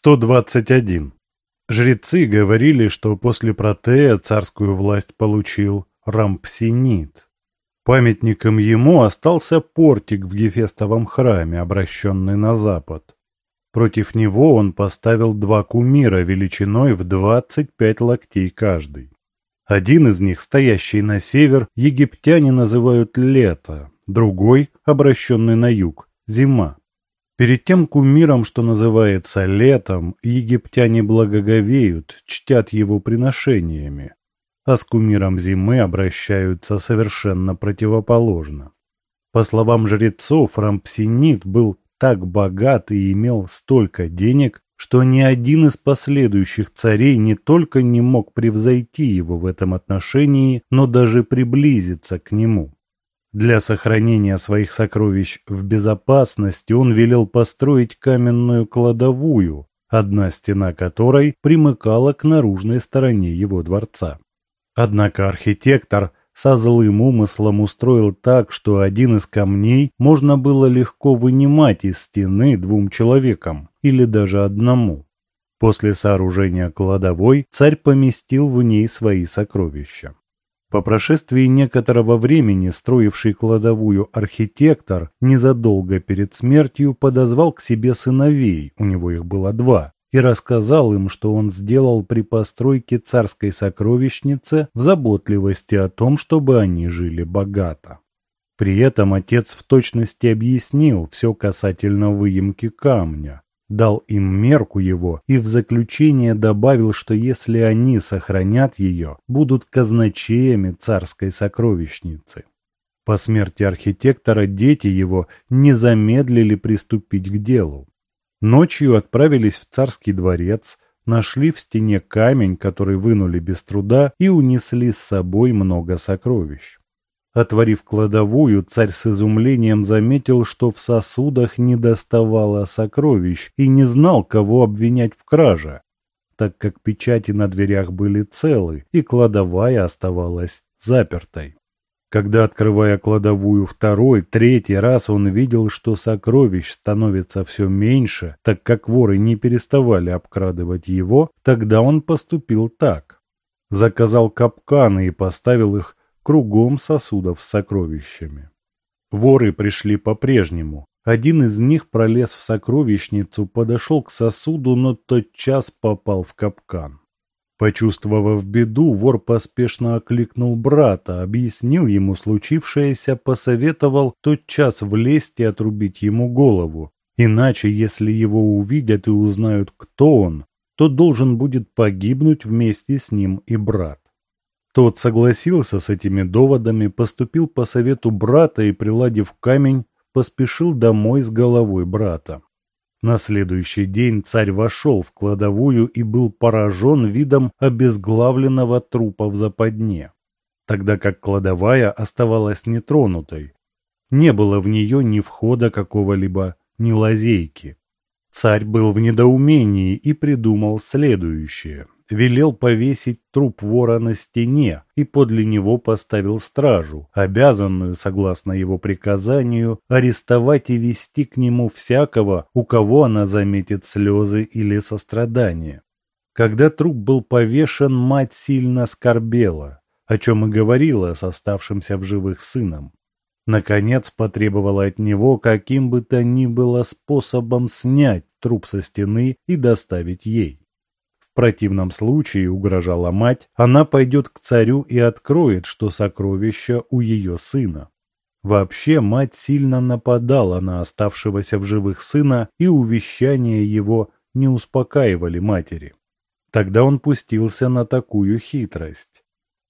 121. Жрецы говорили, что после Протея царскую власть получил Рампсинит. Памятником ему остался портик в Гефестовом храме, обращенный на запад. Против него он поставил два кумира величиной в 25 локтей каждый. Один из них, стоящий на север, египтяне называют лето, другой, обращенный на юг, зима. Перед тем кумиром, что называется летом, египтяне благоговеют, чтят его приношениями, а с кумиром зимы обращаются совершенно противоположно. По словам жрецов, Рампсинит был так богат и имел столько денег, что ни один из последующих царей не только не мог превзойти его в этом отношении, но даже приблизиться к нему. Для сохранения своих сокровищ в безопасности он велел построить каменную кладовую, одна стена которой примыкала к наружной стороне его дворца. Однако архитектор со злым умыслом устроил так, что один из камней можно было легко вынимать из стены двум человекам или даже одному. После сооружения кладовой царь поместил в ней свои сокровища. По прошествии некоторого времени строивший кладовую архитектор незадолго перед смертью подозвал к себе сыновей, у него их было два, и рассказал им, что он сделал при постройке царской сокровищницы в заботливости о том, чтобы они жили богато. При этом отец в точности объяснил все касательно выемки камня, дал им мерку его и в заключение добавил, что если они сохранят ее, будут казначеями царской сокровищницы. По смерти архитектора дети его не замедлили приступить к делу. Ночью отправились в царский дворец, нашли в стене камень, который вынули без труда, и унесли с собой много сокровищ. Отворив кладовую, царь с изумлением заметил, что в сосудах не доставало сокровищ и не знал, кого обвинять в краже, так как печати на дверях были целы, и кладовая оставалась запертой. Когда, открывая кладовую второй, третий раз он видел, что сокровищ становится все меньше, так как воры не переставали обкрадывать его, тогда он поступил так. Заказал капканы и поставил их кругом сосудов с сокровищами. Воры пришли по-прежнему. Один из них пролез в сокровищницу, подошел к сосуду, но тотчас попал в капкан. Почувствовав беду, вор поспешно окликнул брата, объяснил ему случившееся, посоветовал тотчас влезть и отрубить ему голову. Иначе, если его увидят и узнают, кто он, то должен будет погибнуть вместе с ним и брат. Тот согласился с этими доводами, поступил по совету брата и, приладив камень, поспешил домой с головой брата. На следующий день царь вошел в кладовую и был поражен видом обезглавленного трупа в западне, тогда как кладовая оставалась нетронутой. Не было в нее ни входа какого-либо, ни лазейки. Царь был в недоумении и придумал следующее – велел повесить труп вора на стене и подле него поставил стражу, обязанную, согласно его приказанию, арестовать и вести к нему всякого, у кого она заметит слезы или сострадание. Когда труп был повешен, мать сильно скорбела, о чем и говорила с оставшимся в живых сыном. Наконец потребовала от него каким бы то ни было способом снять труп со стены и доставить ей противном случае, угрожала мать, она пойдет к царю и откроет, что сокровище у ее сына. Вообще мать сильно нападала на оставшегося в живых сына, и увещания его не успокаивали матери. Тогда он пустился на такую хитрость.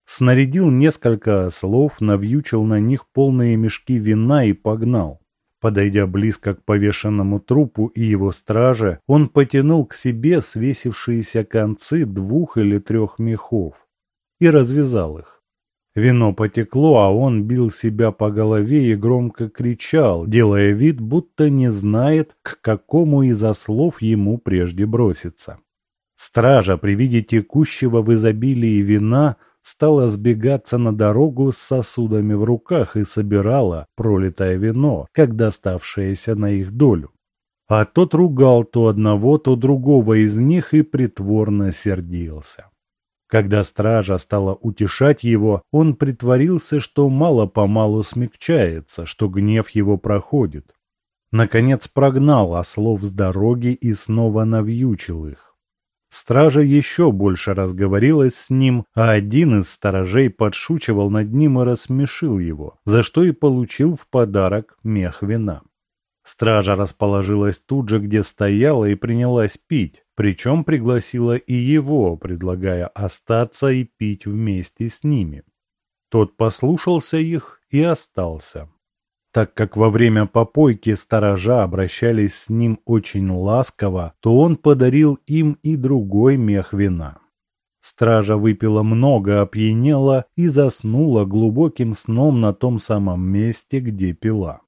Снарядил несколько ослов, навьючил на них полные мешки вина и погнал. Подойдя близко к повешенному трупу и его страже, он потянул к себе свесившиеся концы двух или трех мехов и развязал их. Вино потекло, а он бил себя по голове и громко кричал, делая вид, будто не знает, к какому из ослов ему прежде броситься. Стража при виде текущего в изобилии вина стала сбегаться на дорогу с сосудами в руках и собирала пролитое вино, как доставшееся на их долю. А тот ругал то одного, то другого из них и притворно сердился. Когда стража стала утешать его, он притворился, что мало-помалу смягчается, что гнев его проходит. Наконец прогнал ослов с дороги и снова навьючил их. Стража еще больше разговорилась с ним, а один из сторожей подшучивал над ним и рассмешил его, за что и получил в подарок мех вина. Стража расположилась тут же, где стояла, и принялась пить, причем пригласила и его, предлагая остаться и пить вместе с ними. Тот послушался их и остался. Так как во время попойки сторожа обращались с ним очень ласково, то он подарил им и другой мех вина. Стража выпила много, опьянела и заснула глубоким сном на том самом месте, где пила.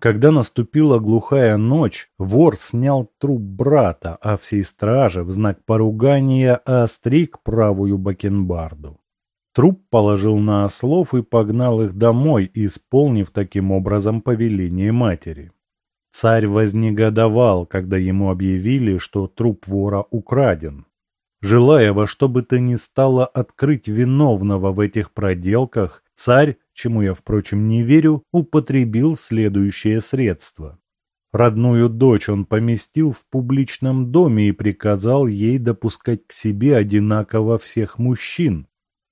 Когда наступила глухая ночь, вор снял труп брата, а всей страже в знак поругания остриг правую бакенбарду. Труп положил на ослов и погнал их домой, исполнив таким образом повеление матери. Царь вознегодовал, когда ему объявили, что труп вора украден. Желая во что бы то ни стало открыть виновного в этих проделках, царь чему я, впрочем, не верю, употребил следующее средство. Родную дочь он поместил в публичном доме и приказал ей допускать к себе одинаково всех мужчин.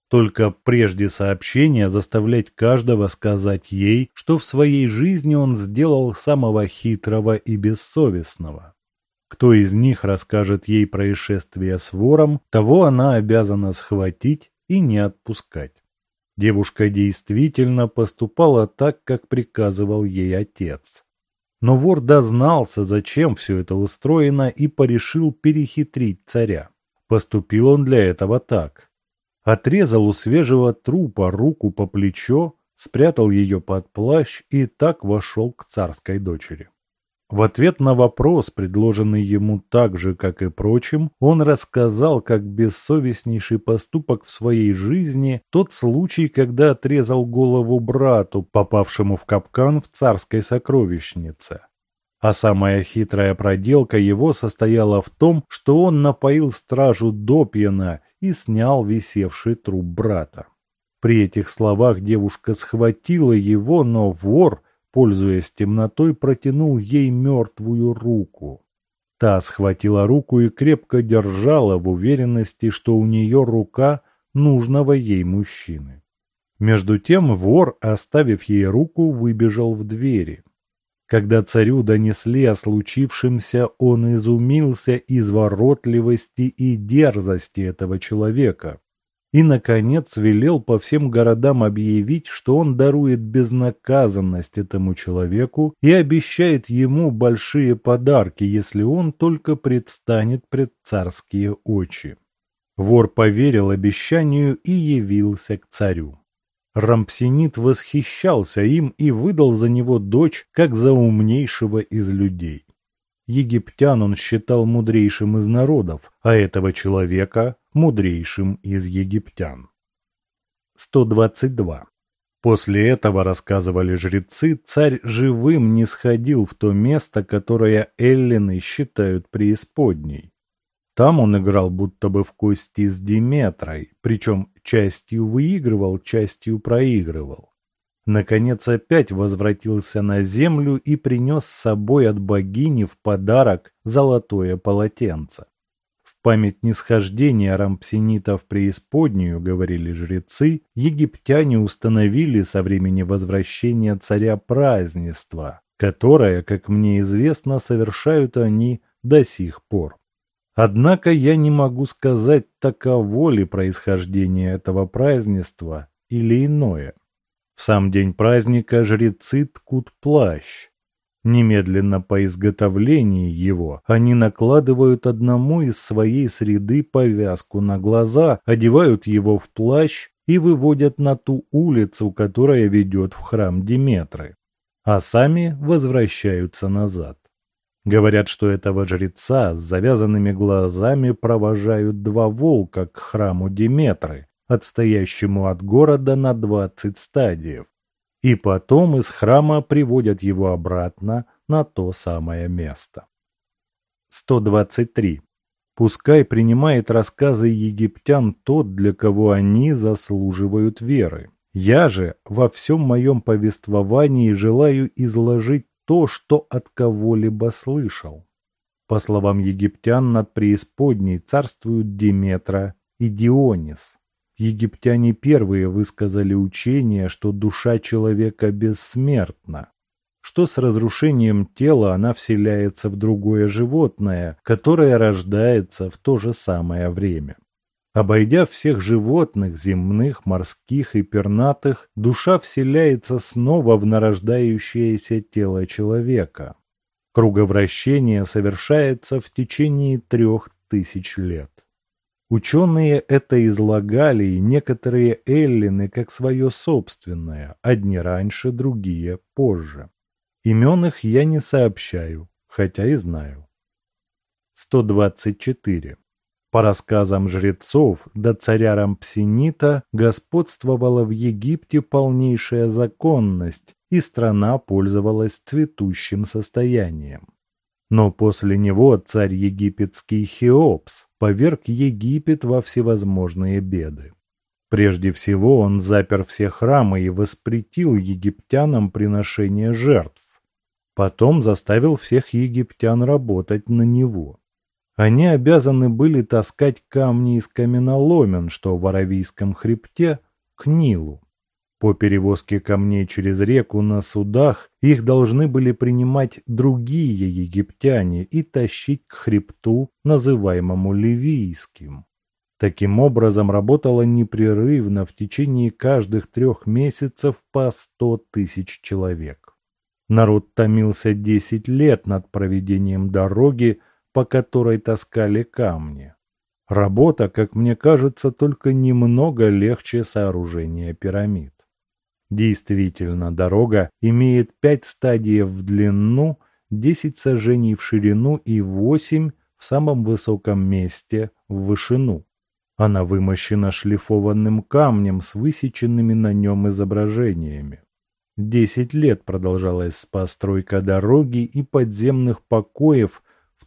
Только прежде сообщения заставлять каждого сказать ей, что в своей жизни он сделал самого хитрого и бессовестного. Кто из них расскажет ей происшествие с вором, того она обязана схватить и не отпускать. Девушка действительно поступала так, как приказывал ей отец. Но вор дознался, зачем все это устроено, и порешил перехитрить царя. Поступил он для этого так. Отрезал у свежего трупа руку по плечо, спрятал ее под плащ и так вошел к царской дочери. В ответ на вопрос, предложенный ему так же, как и прочим, он рассказал, как бессовестнейший поступок в своей жизни тот случай, когда отрезал голову брату, попавшему в капкан в царской сокровищнице. А самая хитрая проделка его состояла в том, что он напоил стражу допьяна и снял висевший труп брата. При этих словах девушка схватила его, но вор, пользуясь темнотой, протянул ей мертвую руку. Та схватила руку и крепко держала в уверенности, что у нее рука нужного ей мужчины. Между тем вор, оставив ей руку, выбежал в двери. Когда царю донесли о случившемся, он изумился изворотливости и дерзости этого человека и, наконец, велел по всем городам объявить, что он дарует безнаказанность этому человеку и обещает ему большие подарки, если он только предстанет пред царские очи. Вор поверил обещанию и явился к царю. Рампсинит восхищался им и выдал за него дочь, как за умнейшего из людей. Египтян он считал мудрейшим из народов, а этого человека – мудрейшим из египтян. 122. После этого, рассказывали жрецы, царь живым не сходил в то место, которое эллины считают преисподней. Там он играл будто бы в кости с Диметрой, причем частью выигрывал, частью проигрывал наконец опять возвратился на землю и принес с собой от богини в подарок золотое полотенце. В память нисхождения рампсинита в преисподнюю, говорили жрецы, египтяне установили со времени возвращения царя празднество, которое, как мне известно, совершают они до сих пор. Однако я не могу сказать, таково ли происхождение этого празднества или иное. В сам день праздника жрецы ткут плащ. Немедленно по изготовлении его они накладывают одному из своей среды повязку на глаза, одевают его в плащ и выводят на ту улицу, которая ведет в храм Диметры, а сами возвращаются назад. Говорят, что этого жреца с завязанными глазами провожают два волка к храму Диметры, отстоящему от города на двадцать стадиев, и потом из храма приводят его обратно на то самое место. 123. Пускай принимает рассказы египтян тот, для кого они заслуживают веры. Я же во всем моем повествовании желаю изложить то, что от кого-либо слышал. По словам египтян, над преисподней царствуют Диметра и Дионис. Египтяне первые высказали учение, что душа человека бессмертна, что с разрушением тела она вселяется в другое животное, которое рождается в то же самое время. Обойдя всех животных, земных, морских и пернатых, душа вселяется снова в нарождающееся тело человека. Круговращение совершается в течение трех тысяч лет. Ученые это излагали, и некоторые эллины как свое собственное, одни раньше, другие позже. Имен их я не сообщаю, хотя и знаю. 124. По рассказам жрецов, до царя Рампсинита господствовала в Египте полнейшая законность, и страна пользовалась цветущим состоянием. Но после него царь египетский Хеопс поверг Египет во всевозможные беды. Прежде всего он запер все храмы и воспретил египтянам приношение жертв, Потом заставил всех египтян работать на него. Они обязаны были таскать камни из каменоломен, что в Аравийском хребте, к Нилу. По перевозке камней через реку на судах их должны были принимать другие египтяне и тащить к хребту, называемому Ливийским. Таким образом работало непрерывно в течение каждых трех месяцев по сто тысяч человек. Народ томился десять лет над проведением дороги, по которой таскали камни. Работа, как мне кажется, только немного легче сооружения пирамид. Действительно, дорога имеет пять стадий в длину, десять сажений в ширину и восемь в самом высоком месте в вышину. Она вымощена шлифованным камнем с высеченными на нем изображениями. Десять лет продолжалась постройка дороги и подземных покоев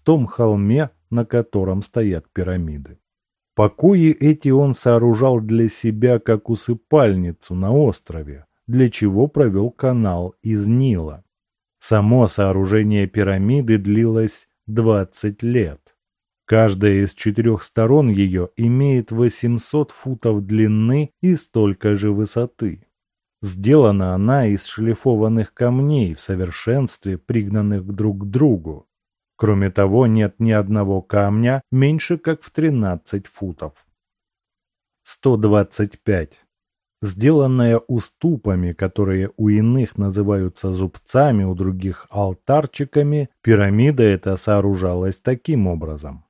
том холме, на котором стоят пирамиды. Покои эти он сооружал для себя как усыпальницу на острове, для чего провел канал из Нила. Само сооружение пирамиды длилось 20 лет. Каждая из четырех сторон ее имеет 800 футов длины и столько же высоты. Сделана она из шлифованных камней в совершенстве, пригнанных друг к другу. Кроме того, нет ни одного камня меньше как в 13 футов. 125. Сделанная уступами, которые у иных называются зубцами, у других алтарчиками, пирамида эта сооружалась таким образом.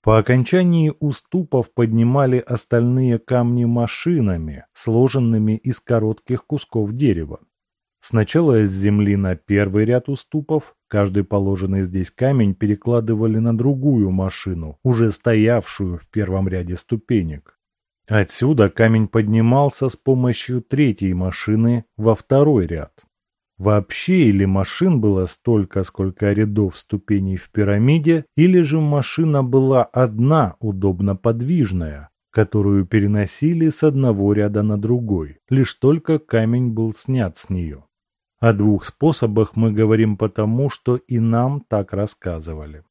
По окончании уступов поднимали остальные камни машинами, сложенными из коротких кусков дерева. Сначала с земли на первый ряд уступов, каждый положенный здесь камень перекладывали на другую машину, уже стоявшую в первом ряде ступенек. Отсюда камень поднимался с помощью третьей машины во второй ряд. Вообще или машин было столько, сколько рядов ступеней в пирамиде, или же машина была одна, удобно подвижная, которую переносили с одного ряда на другой, лишь только камень был снят с нее. О двух способах мы говорим потому, что и нам так рассказывали.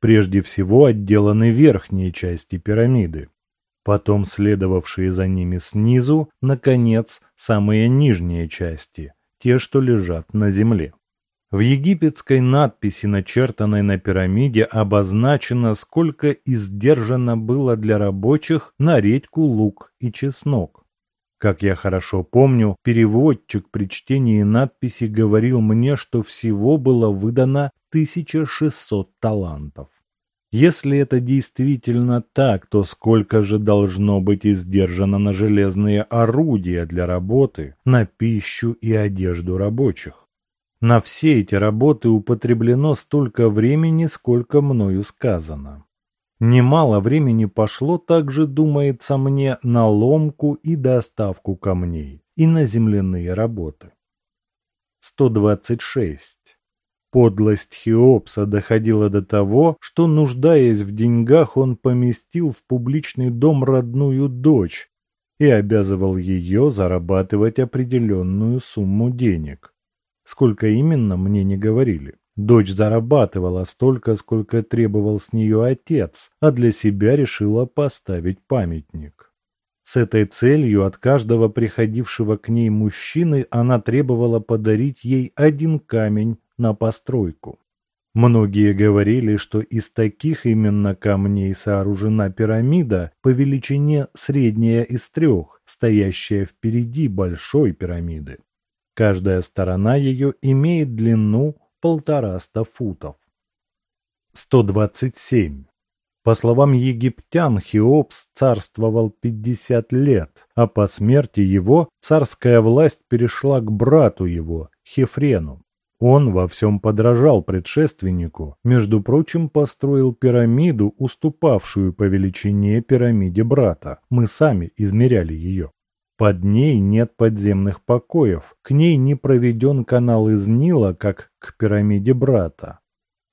Прежде всего отделаны верхние части пирамиды, потом следовавшие за ними снизу, наконец, самые нижние части – те, что лежат на земле. В египетской надписи, начертанной на пирамиде, обозначено, сколько издержано было для рабочих на редьку, лук и чеснок. Как я хорошо помню, переводчик при чтении надписи говорил мне, что всего было выдано 1600 талантов. Если это действительно так, то сколько же должно быть издержано на железные орудия для работы, на пищу и одежду рабочих? На все эти работы употреблено столько времени, сколько мною сказано. Немало времени пошло также, думается мне, на ломку и доставку камней, и на земляные работы. 126. Подлость Хеопса доходила до того, что, нуждаясь в деньгах, он поместил в публичный дом родную дочь и обязывал ее зарабатывать определенную сумму денег. Сколько именно, мне не говорили. Дочь зарабатывала столько, сколько требовал с нее отец, а для себя решила поставить памятник. С этой целью от каждого приходившего к ней мужчины она требовала подарить ей один камень на постройку. Многие говорили, что из таких именно камней сооружена пирамида по величине средняя из трех, стоящая впереди большой пирамиды. Каждая сторона ее имеет длину полтораста футов. 127. По словам египтян, Хеопс царствовал 50 лет, а по смерти его царская власть перешла к брату его, Хефрену. Он во всем подражал предшественнику, между прочим, построил пирамиду, уступавшую по величине пирамиде брата. Мы сами измеряли ее. Под ней нет подземных покоев, к ней не проведен канал из Нила, как к пирамиде брата.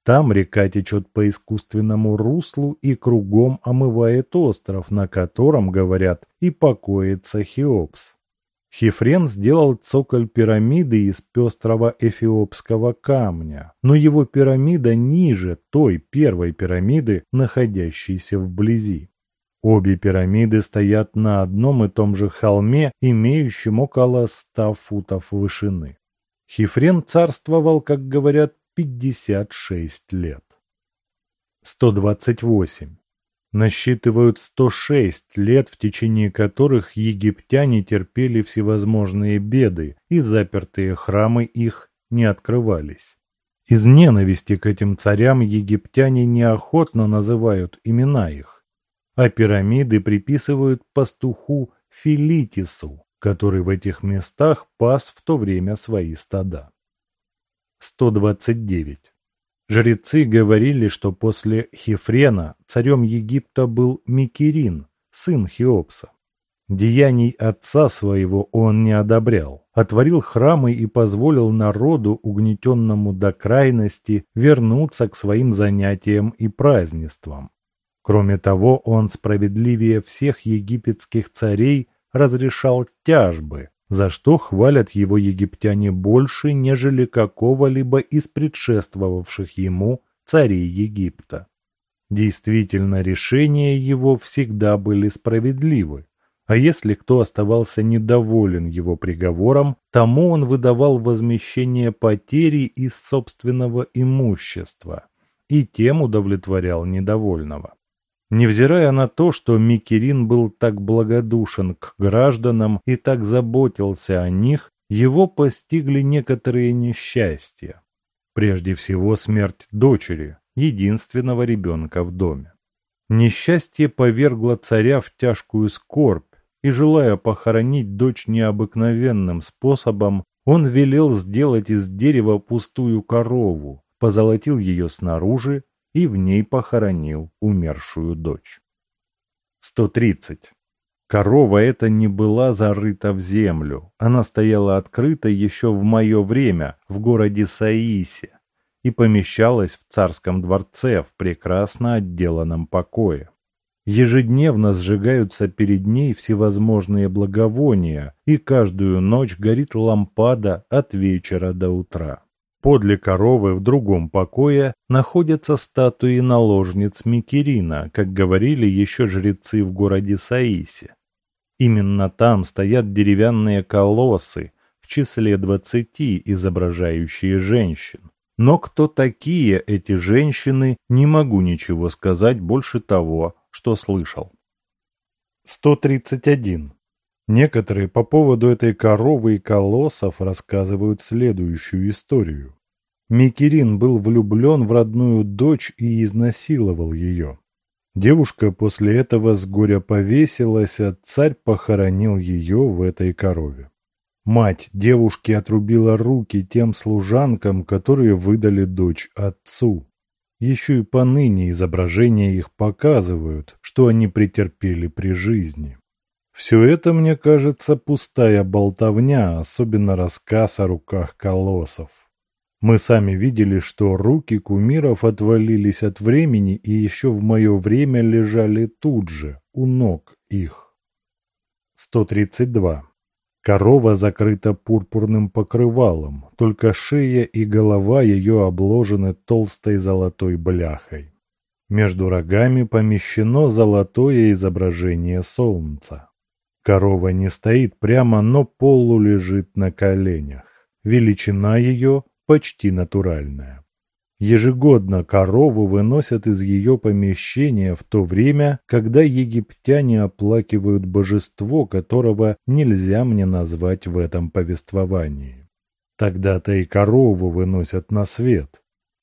Там река течет по искусственному руслу и кругом омывает остров, на котором, говорят, и покоится Хеопс. Хефрен сделал цоколь пирамиды из пестрого эфиопского камня, но его пирамида ниже той первой пирамиды, находящейся вблизи. Обе пирамиды стоят на одном и том же холме, имеющем около ста футов вышины. Хефрен царствовал, как говорят, 56 лет. 128 насчитывают 106 лет, в течение которых египтяне терпели всевозможные беды, и запертые храмы их не открывались. Из ненависти к этим царям египтяне неохотно называют имена их, а пирамиды приписывают пастуху Филитису, который в этих местах пас в то время свои стада. 129. Жрецы говорили, что после Хефрена царем Египта был Микерин, сын Хеопса. Деяний отца своего он не одобрял, отворил храмы и позволил народу, угнетенному до крайности, вернуться к своим занятиям и празднествам. Кроме того, он справедливее всех египетских царей разрешал тяжбы, за что хвалят его египтяне больше, нежели какого-либо из предшествовавших ему царей Египта. Действительно, решения его всегда были справедливы, а если кто оставался недоволен его приговором, тому он выдавал возмещение потери из собственного имущества и тем удовлетворял недовольного. Невзирая на то, что Микерин был так благодушен к гражданам и так заботился о них, его постигли некоторые несчастья. Прежде всего смерть дочери, единственного ребенка в доме. Несчастье повергло царя в тяжкую скорбь, и, желая похоронить дочь необыкновенным способом, он велел сделать из дерева пустую корову, позолотил ее снаружи и в ней похоронил умершую дочь. 130. Корова эта не была зарыта в землю, она стояла открыта еще в мое время в городе Саисе и помещалась в царском дворце в прекрасно отделанном покое. Ежедневно сжигаются перед ней всевозможные благовония, и каждую ночь горит лампада от вечера до утра. Подле коровы в другом покое находятся статуи наложниц Микерина, как говорили еще жрецы в городе Саисе. Именно там стоят деревянные колоссы, в числе двадцати, изображающие женщин. Но кто такие эти женщины, не могу ничего сказать больше того, что слышал. 131. Некоторые по поводу этой коровы и колоссов рассказывают следующую историю. Микерин был влюблен в родную дочь и изнасиловал ее. Девушка после этого с горя повесилась, а царь похоронил ее в этой корове. Мать девушки отрубила руки тем служанкам, которые выдали дочь отцу. Еще и поныне изображения их показывают, что они претерпели при жизни. Все это, мне кажется, пустая болтовня, особенно рассказ о руках колоссов. Мы сами видели, что руки кумиров отвалились от времени и еще в мое время лежали тут же, у ног их. 132. Корова закрыта пурпурным покрывалом, только шея и голова ее обложены толстой золотой бляхой. Между рогами помещено золотое изображение солнца. Корова не стоит прямо, но полу лежит на коленях. Величина ее почти натуральная. Ежегодно корову выносят из ее помещения в то время, когда египтяне оплакивают божество, которого нельзя мне назвать в этом повествовании. Тогда-то и корову выносят на свет.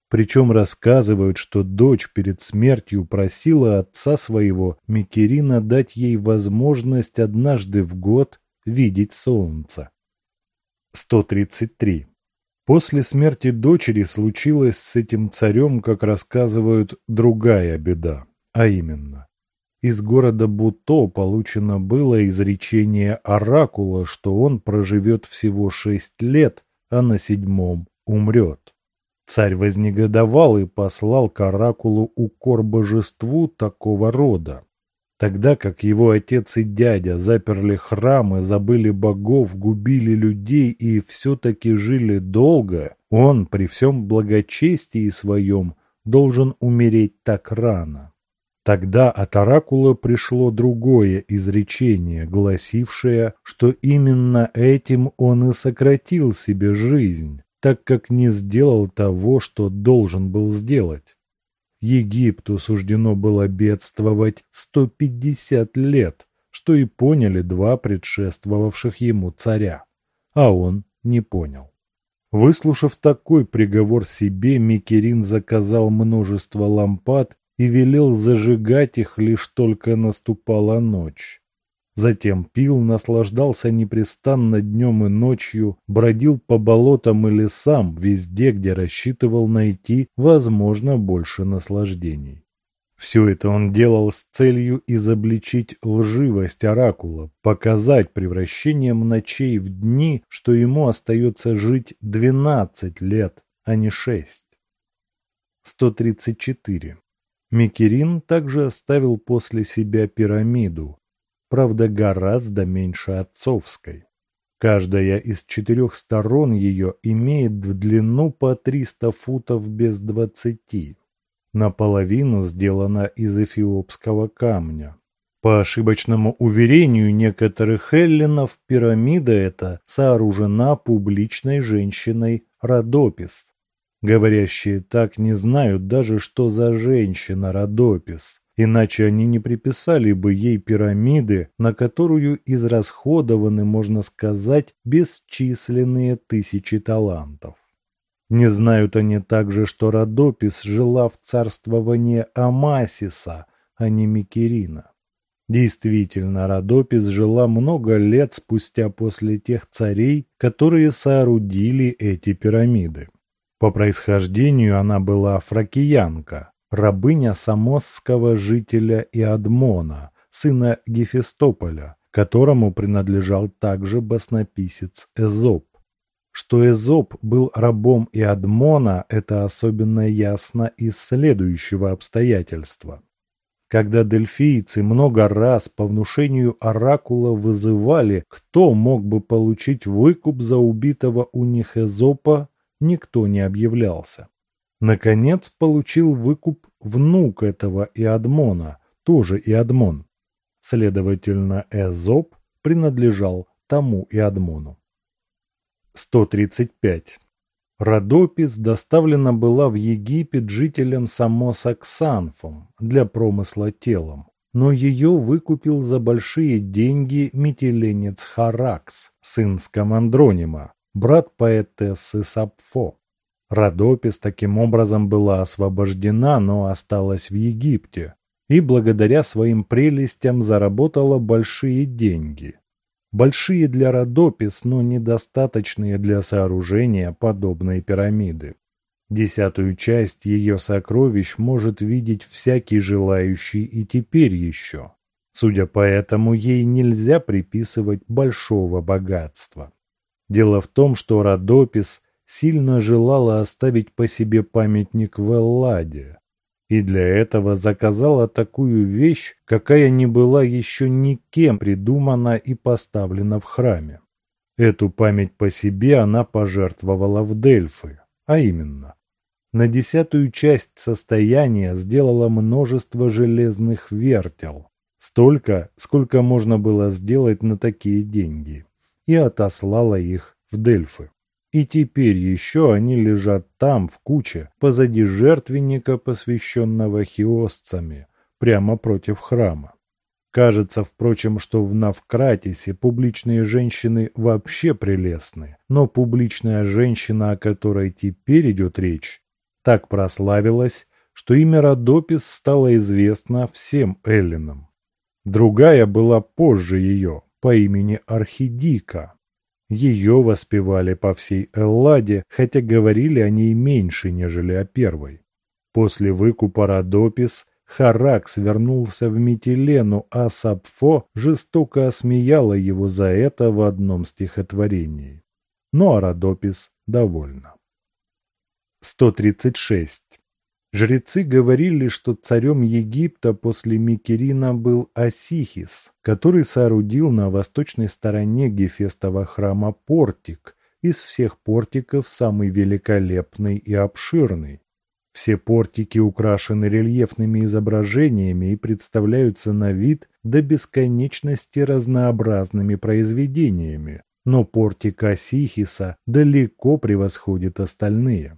Причем рассказывают, что дочь перед смертью просила отца своего Микерина дать ей возможность однажды в год видеть солнце. 133. После смерти дочери случилась с этим царем, как рассказывают, другая беда, а именно. Из города Буто получено было изречение оракула, что он проживет всего шесть лет, а на седьмом умрет. Царь вознегодовал и послал к оракулу укор божеству такого рода. Тогда как его отец и дядя заперли храмы, забыли богов, губили людей и все-таки жили долго, он при всем благочестии своем должен умереть так рано. Тогда от оракула пришло другое изречение, гласившее, что именно этим он и сократил себе жизнь, так как не сделал того, что должен был сделать. Египту суждено было бедствовать 150 лет, что и поняли два предшествовавших ему царя. А он не понял. Выслушав такой приговор себе, Микерин заказал множество лампад и велел зажигать их лишь только наступала ночь. Затем пил, наслаждался непрестанно днем и ночью, бродил по болотам и лесам, везде, где рассчитывал найти, возможно, больше наслаждений. Все это он делал с целью изобличить лживость оракула, показать превращением ночей в дни, что ему остается жить двенадцать лет, а не шесть. 134. Микерин также оставил после себя пирамиду, правда гораздо меньше отцовской. Каждая из четырех сторон ее имеет в длину по 300 футов без двадцати. Наполовину сделана из эфиопского камня. По ошибочному уверению некоторых эллинов, пирамида эта сооружена публичной женщиной Родопис. Говорящие так не знают даже, что за женщина Родопис, Иначе они не приписали бы ей пирамиды, на которую израсходованы, можно сказать, бесчисленные тысячи талантов. Не знают они также, что Родопис жила в царствовании Амасиса, а не Микерина. Действительно, Родопис жила много лет спустя после тех царей, которые соорудили эти пирамиды. По происхождению она была фракиянка, рабыня самосского жителя Иадмона, сына Гефестополя, которому принадлежал также баснописец Эзоп. Что Эзоп был рабом Иадмона, это особенно ясно из следующего обстоятельства. Когда дельфийцы много раз по внушению оракула вызывали, кто мог бы получить выкуп за убитого у них Эзопа, никто не объявлялся. Наконец получил выкуп внук этого Иадмона, тоже Иадмон. Следовательно, Эзоп принадлежал тому Иадмону. 135. Родопис доставлена была в Египет жителям Самоса Ксанфом для промысла телом, но ее выкупил за большие деньги метеленец Харакс, сын Скамандронима, брат поэтессы Сапфо. Родопис таким образом была освобождена, но осталась в Египте и благодаря своим прелестям заработала большие деньги. Большие для Родопис, но недостаточные для сооружения подобной пирамиды. Десятую часть ее сокровищ может видеть всякий желающий и теперь еще. Судя по этому, ей нельзя приписывать большого богатства. Дело в том, что Родопис сильно желала оставить по себе памятник в Элладе, и для этого заказала такую вещь, какая не была еще никем придумана и поставлена в храме. Эту память по себе она пожертвовала в Дельфы, а именно, на десятую часть состояния сделала множество железных вертел, столько, сколько можно было сделать на такие деньги, и отослала их в Дельфы. И теперь еще они лежат там, в куче, позади жертвенника, посвященного хиосцами, прямо против храма. Кажется, впрочем, что в Навкратисе публичные женщины вообще прелестны, но публичная женщина, о которой теперь идет речь, так прославилась, что имя Родопис стало известно всем эллинам. Другая была позже ее, по имени Архидика. Ее воспевали по всей Элладе, хотя говорили о ней меньше, нежели о первой. После выкупа Родопис Харакс вернулся в Митилену, а Сапфо жестоко осмеяла его за это в одном стихотворении. Но Арадопис довольна. 136. Жрецы говорили, что царем Египта после Микерина был Асихис, который соорудил на восточной стороне Гефестова храма портик, из всех портиков самый великолепный и обширный. Все портики украшены рельефными изображениями и представляются на вид до бесконечности разнообразными произведениями, но портик Асихиса далеко превосходит остальные.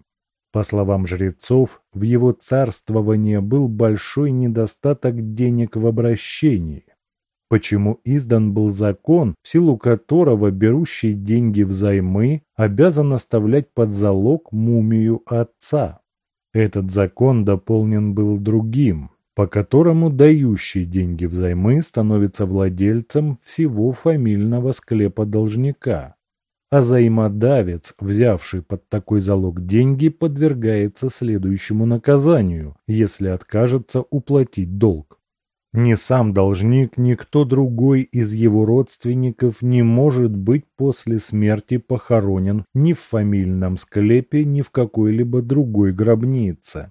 По словам жрецов, в его царствовании был большой недостаток денег в обращении. Почему издан был закон, в силу которого берущий деньги взаймы обязан оставлять под залог мумию отца? Этот закон дополнен был другим, по которому дающий деньги взаймы становится владельцем всего фамильного склепа должника, а взаимодавец, взявший под такой залог деньги, подвергается следующему наказанию, если откажется уплатить долг. Ни сам должник, ни кто другой из его родственников не может быть после смерти похоронен ни в фамильном склепе, ни в какой-либо другой гробнице.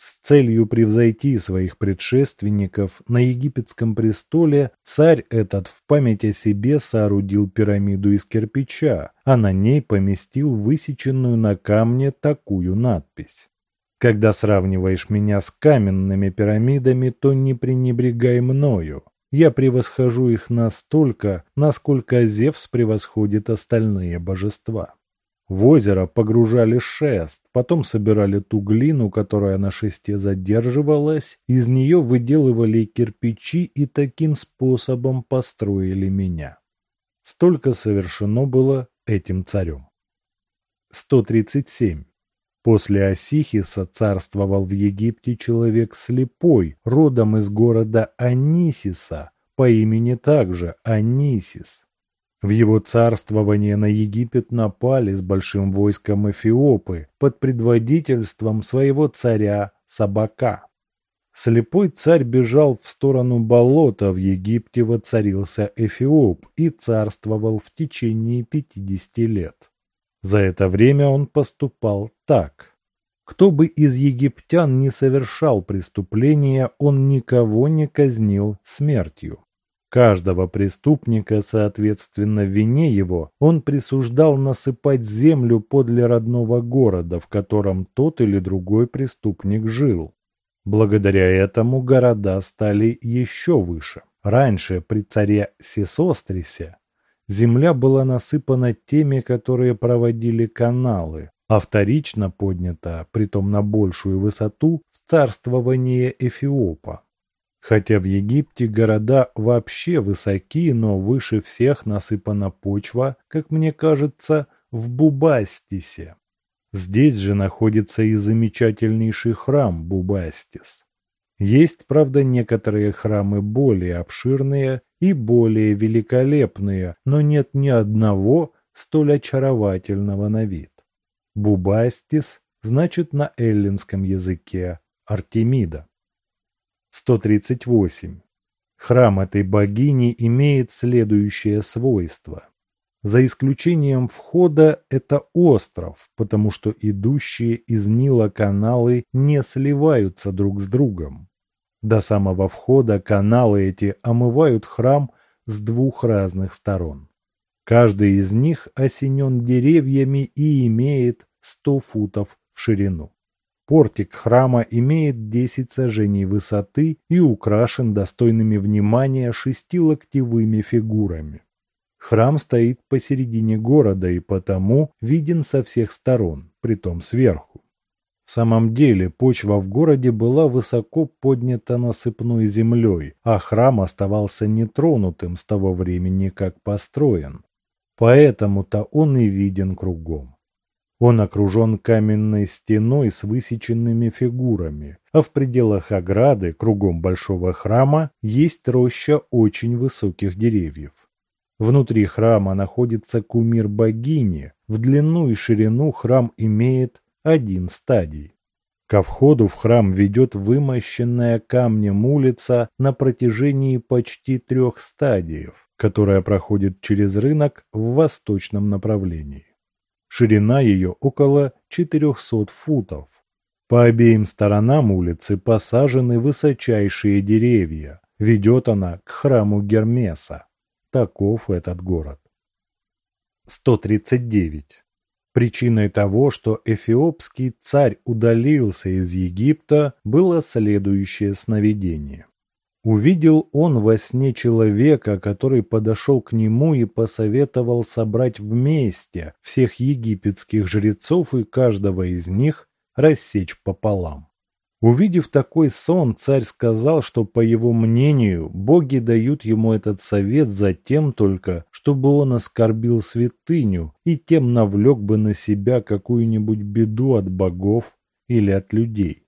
С целью превзойти своих предшественников на египетском престоле царь этот в память о себе соорудил пирамиду из кирпича, а на ней поместил высеченную на камне такую надпись. Когда сравниваешь меня с каменными пирамидами, то не пренебрегай мною. Я превосхожу их настолько, насколько Зевс превосходит остальные божества. В озеро погружали шест, потом собирали ту глину, которая на шесте задерживалась, из нее выделывали кирпичи и таким способом построили меня. Столько совершено было этим царем. 137. После Осихиса царствовал в Египте человек слепой, родом из города Анисиса, по имени также Анисис. В его царствование на Египет напали с большим войском эфиопы под предводительством своего царя Сабака. Слепой царь бежал в сторону болота, в Египте воцарился Эфиоп и царствовал в течение пятидесяти лет. За это время он поступал так. Кто бы из египтян не совершал преступления, он никого не казнил смертью. Каждого преступника, соответственно вине его, он присуждал насыпать землю подле родного города, в котором тот или другой преступник жил. Благодаря этому города стали еще выше. Раньше при царе Сесострисе земля была насыпана теми, которые проводили каналы, а вторично поднята, притом на большую высоту, в царствование Эфиопа. Хотя в Египте города вообще высоки, но выше всех насыпана почва, как мне кажется, в Бубастисе. Здесь же находится и замечательнейший храм Бубастис. Есть, правда, некоторые храмы более обширные и более великолепные, но нет ни одного столь очаровательного на вид. Бубастис значит на эллинском языке Артемида. 138. Храм этой богини имеет следующее свойство. За исключением входа это остров, потому что идущие из Нила каналы не сливаются друг с другом. До самого входа каналы эти омывают храм с двух разных сторон. Каждый из них осенен деревьями и имеет 100 футов в ширину. Портик храма имеет 10 сажений высоты и украшен достойными внимания шестилоктевыми фигурами. Храм стоит посередине города и потому виден со всех сторон, притом сверху. В самом деле почва в городе была высоко поднята насыпной землей, а храм оставался нетронутым с того времени, как построен. Поэтому-то он и виден кругом. Он окружен каменной стеной с высеченными фигурами, а в пределах ограды, кругом большого храма, есть роща очень высоких деревьев. Внутри храма находится кумир богини. В длину и ширину храм имеет один стадий. Ко входу в храм ведет вымощенная камнем улица на протяжении почти трех стадиев, которая проходит через рынок в восточном направлении. Ширина ее около 400 футов. По обеим сторонам улицы посажены высочайшие деревья. Ведет она к храму Гермеса. Таков этот город. 139. Причиной того, что эфиопский царь удалился из Египта, было следующее сновидение. Увидел он во сне человека, который подошел к нему и посоветовал собрать вместе всех египетских жрецов и каждого из них рассечь пополам. Увидев такой сон, царь сказал, что, по его мнению, боги дают ему этот совет за тем только, чтобы он оскорбил святыню и тем навлек бы на себя какую-нибудь беду от богов или от людей.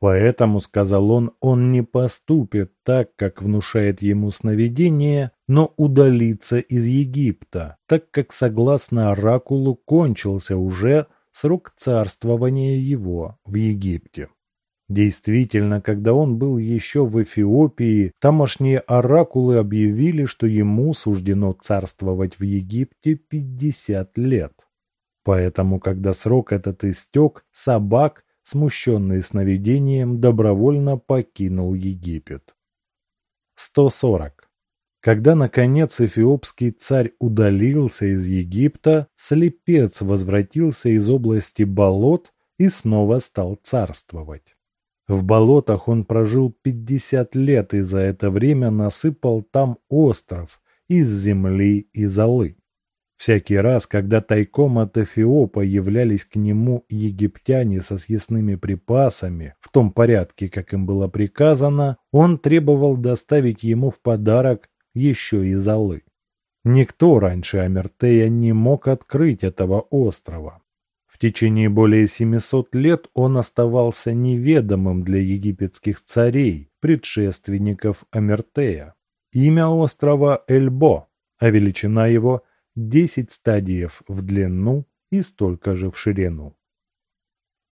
Поэтому, сказал он, он не поступит так, как внушает ему сновидение, но удалится из Египта, так как, согласно оракулу, кончился уже срок царствования его в Египте. Действительно, когда он был еще в Эфиопии, тамошние оракулы объявили, что ему суждено царствовать в Египте пятьдесят лет. Поэтому, когда срок этот истек, собак, смущенный сновидением, добровольно покинул Египет. 140. Когда, наконец, эфиопский царь удалился из Египта, слепец возвратился из области болот и снова стал царствовать. В болотах он прожил пятьдесят лет и за это время насыпал там остров из земли и золы. Всякий раз, когда тайком от Эфиопа являлись к нему египтяне со съестными припасами, в том порядке, как им было приказано, он требовал доставить ему в подарок еще и золы. Никто раньше Амертея не мог открыть этого острова течение более 700 лет он оставался неведомым для египетских царей, предшественников Амертея. Имя острова Эльбо, а величина его 10 стадиев в длину и столько же в ширину.